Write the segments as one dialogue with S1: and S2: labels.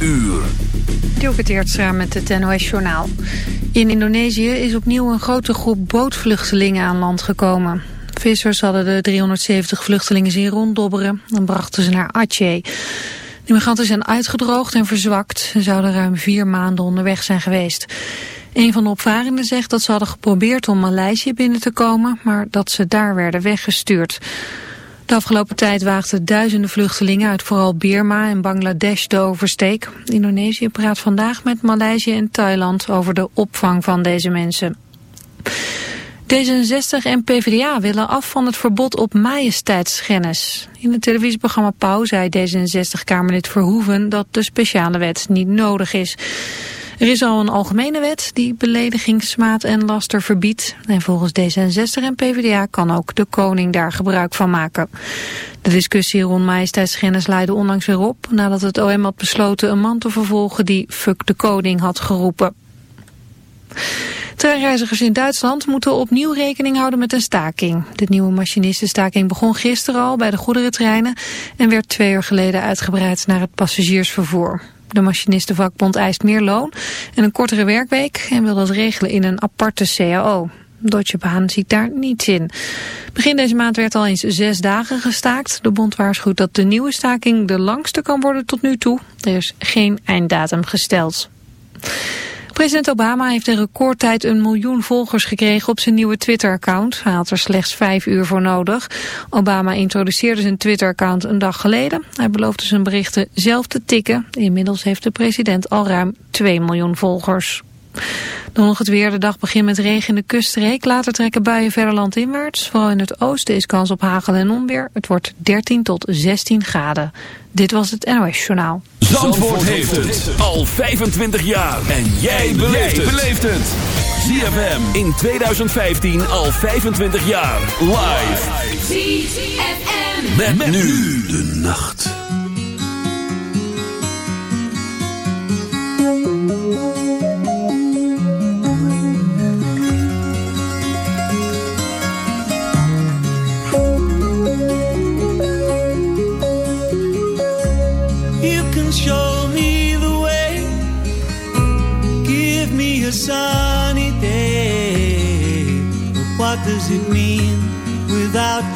S1: uur.
S2: Samen met het NOS-journaal. In Indonesië is opnieuw een grote groep bootvluchtelingen aan land gekomen. Vissers hadden de 370 vluchtelingen zien ronddobberen en brachten ze naar Aceh. De migranten zijn uitgedroogd en verzwakt en zouden ruim vier maanden onderweg zijn geweest. Een van de opvarenden zegt dat ze hadden geprobeerd om Maleisië binnen te komen, maar dat ze daar werden weggestuurd. De afgelopen tijd waagden duizenden vluchtelingen uit vooral Birma en Bangladesh de oversteek. Indonesië praat vandaag met Maleisië en Thailand over de opvang van deze mensen. D66 en PvdA willen af van het verbod op majesteitsschennis. In het televisieprogramma Pauw zei D66-Kamerlid Verhoeven dat de speciale wet niet nodig is. Er is al een algemene wet die belediging, smaad en laster verbiedt. En volgens D66 en PvdA kan ook de koning daar gebruik van maken. De discussie rond majesteitsschennis leidde onlangs weer op... nadat het OM had besloten een man te vervolgen die fuck de koning had geroepen. Treinreizigers in Duitsland moeten opnieuw rekening houden met een staking. De nieuwe machinistenstaking begon gisteren al bij de goederentreinen... en werd twee uur geleden uitgebreid naar het passagiersvervoer. De machinistenvakbond eist meer loon en een kortere werkweek en wil dat regelen in een aparte CAO. Deutsche Bahn ziet daar niets in. Begin deze maand werd al eens zes dagen gestaakt. De bond waarschuwt dat de nieuwe staking de langste kan worden tot nu toe. Er is geen einddatum gesteld. President Obama heeft in recordtijd een miljoen volgers gekregen op zijn nieuwe Twitter-account. Hij had er slechts vijf uur voor nodig. Obama introduceerde zijn Twitter-account een dag geleden. Hij beloofde zijn berichten zelf te tikken. Inmiddels heeft de president al ruim 2 miljoen volgers. Dan nog het weer. De dag begint met regen in de kuststreek. Later trekken buien verder landinwaarts. Vooral in het oosten is kans op hagel en onweer. Het wordt 13 tot 16 graden. Dit was het NOS Journaal.
S1: Zandvoort, heeft het al 25 jaar. En jij beleeft het. ZFM in 2015 al 25 jaar. Live. ZFM. met nu de nacht.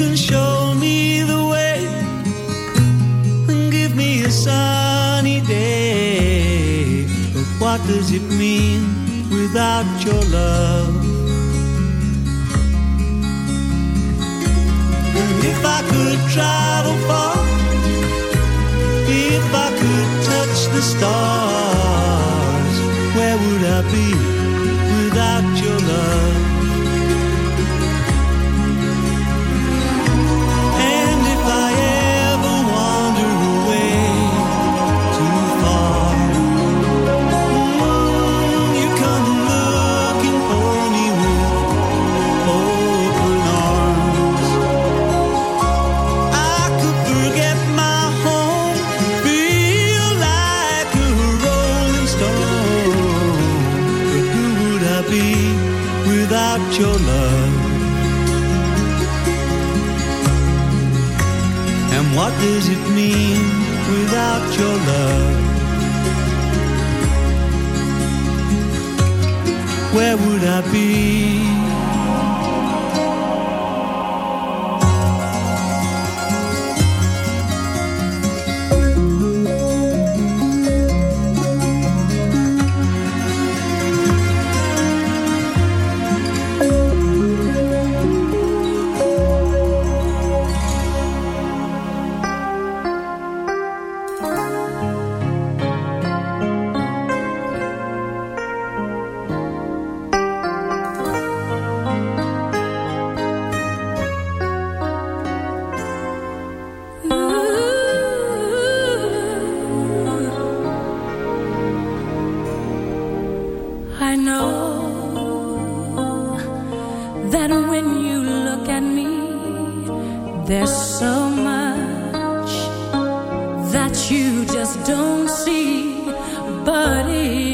S3: can show me the way and give me a sunny day. But what does it mean without your love? And if I
S4: could travel that I be? know that when you look at me, there's so much that you just don't see, but it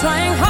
S4: 穿行。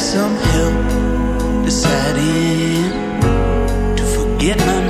S4: Some help deciding to forget
S5: my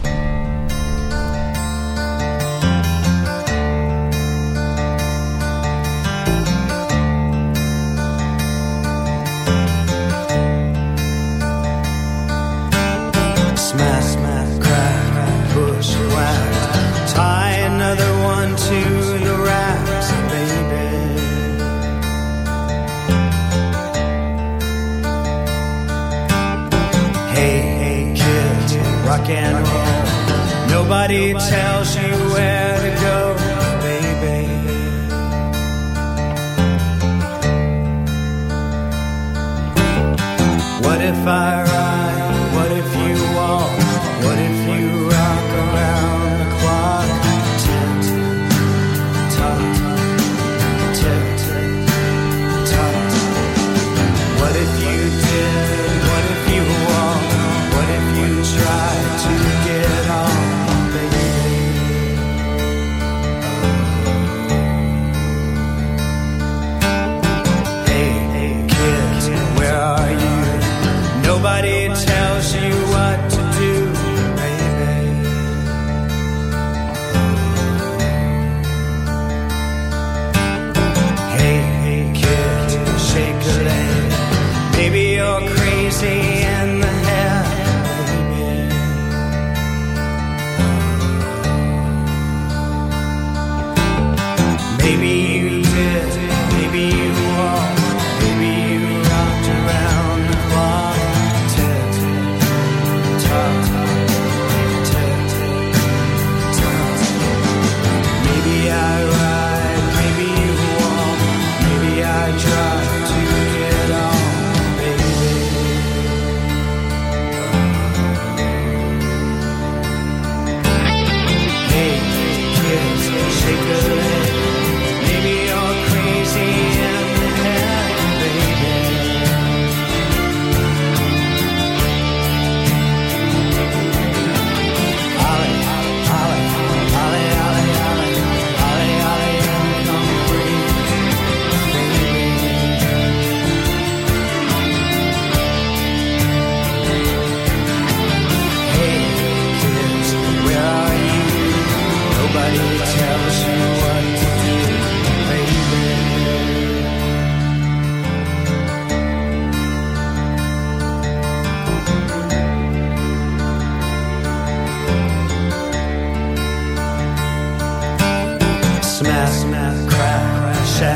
S6: Tie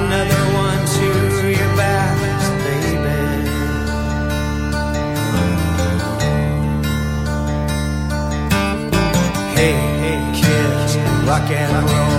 S6: another one to your back, baby. Hey, kids, rock and roll.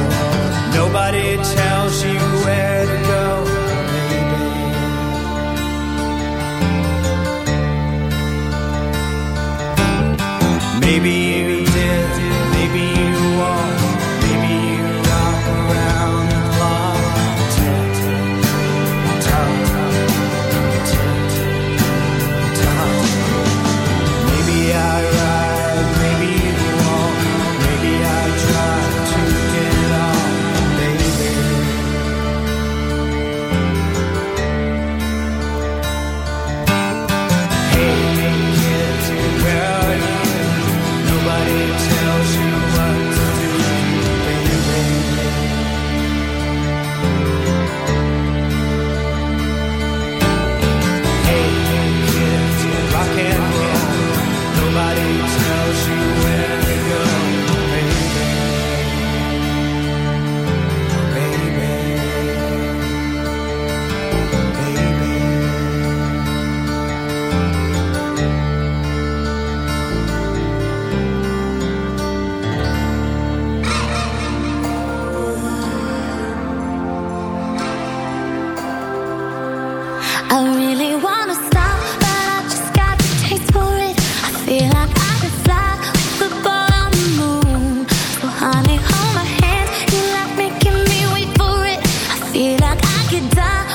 S6: could die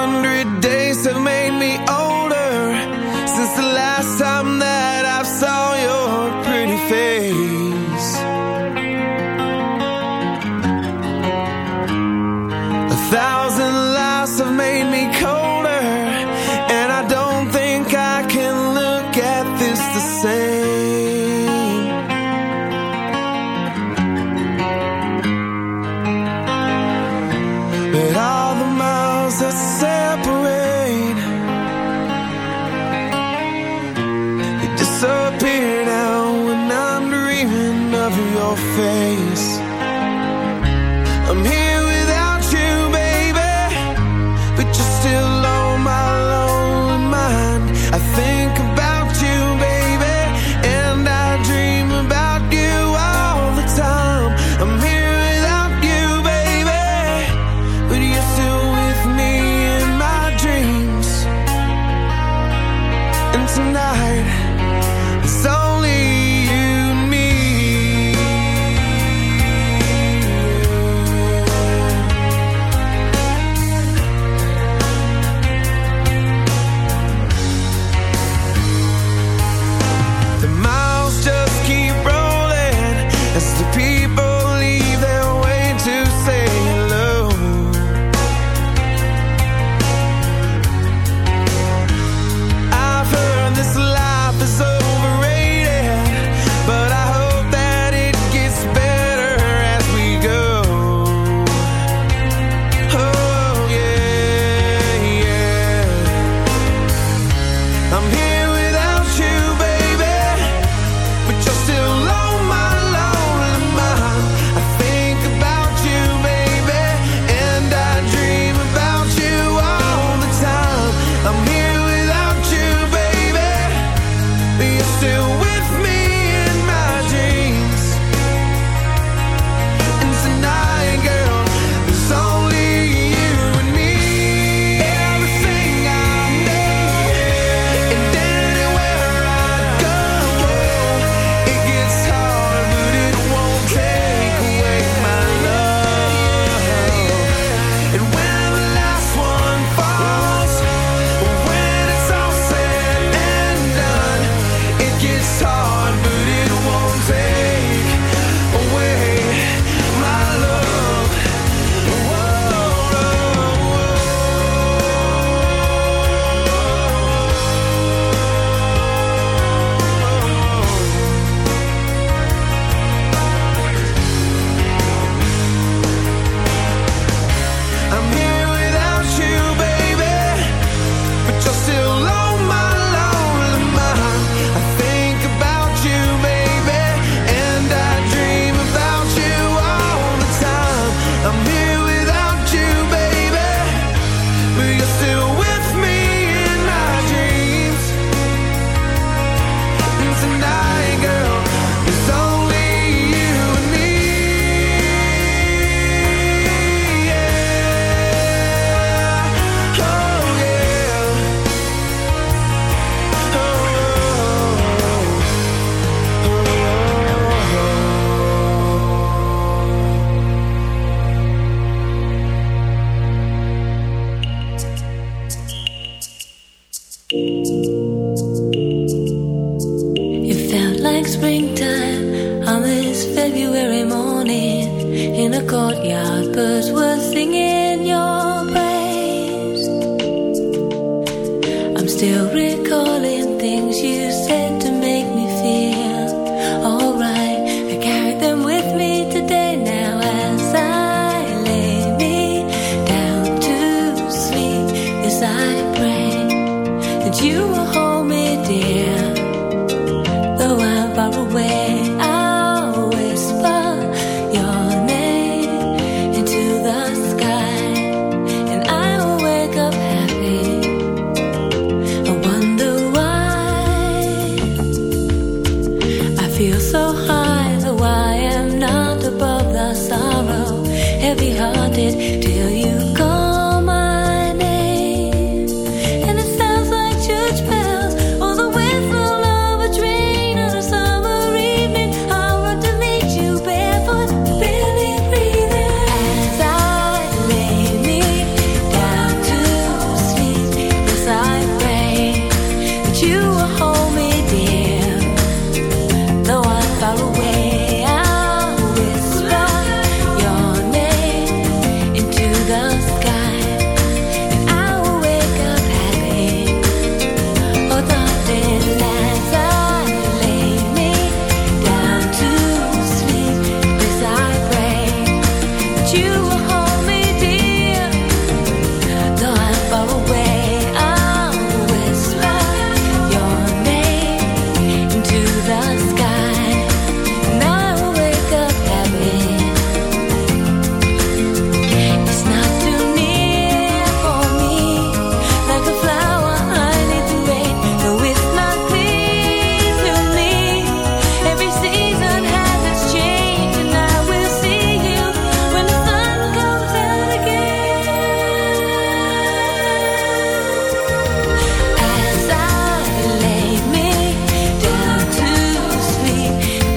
S7: that you were home.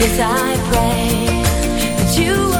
S7: Yes, I pray that you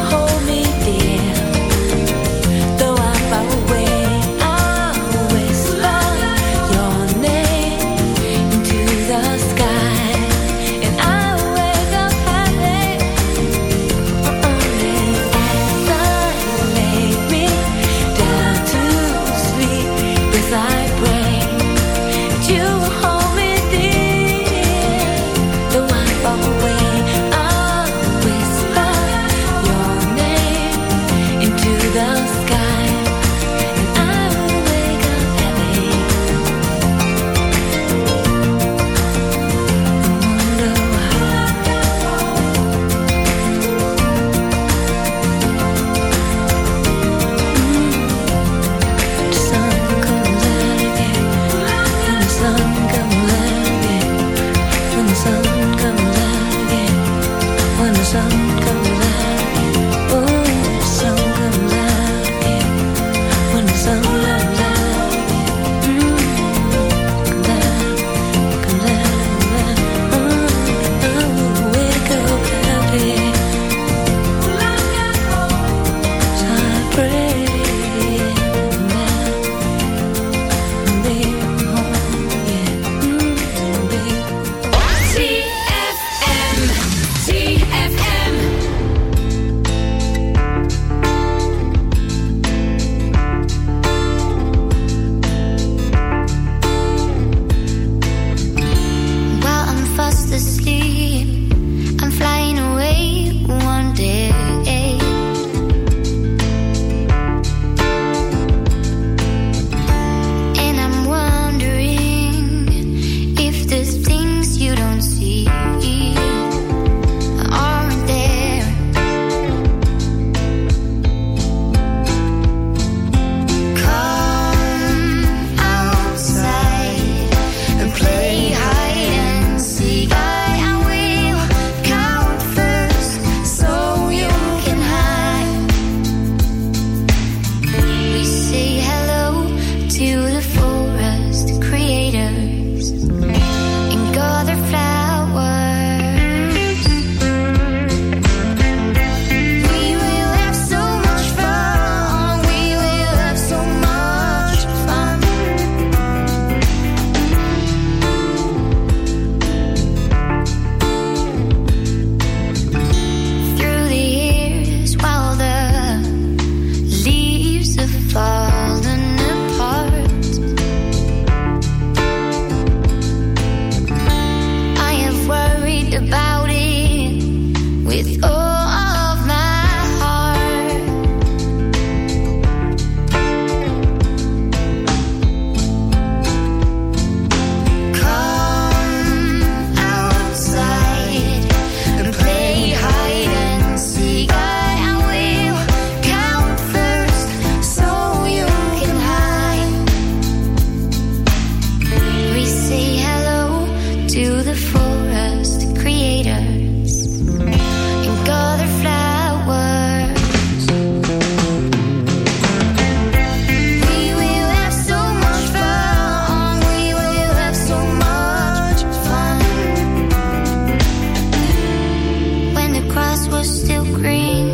S7: was still
S8: green.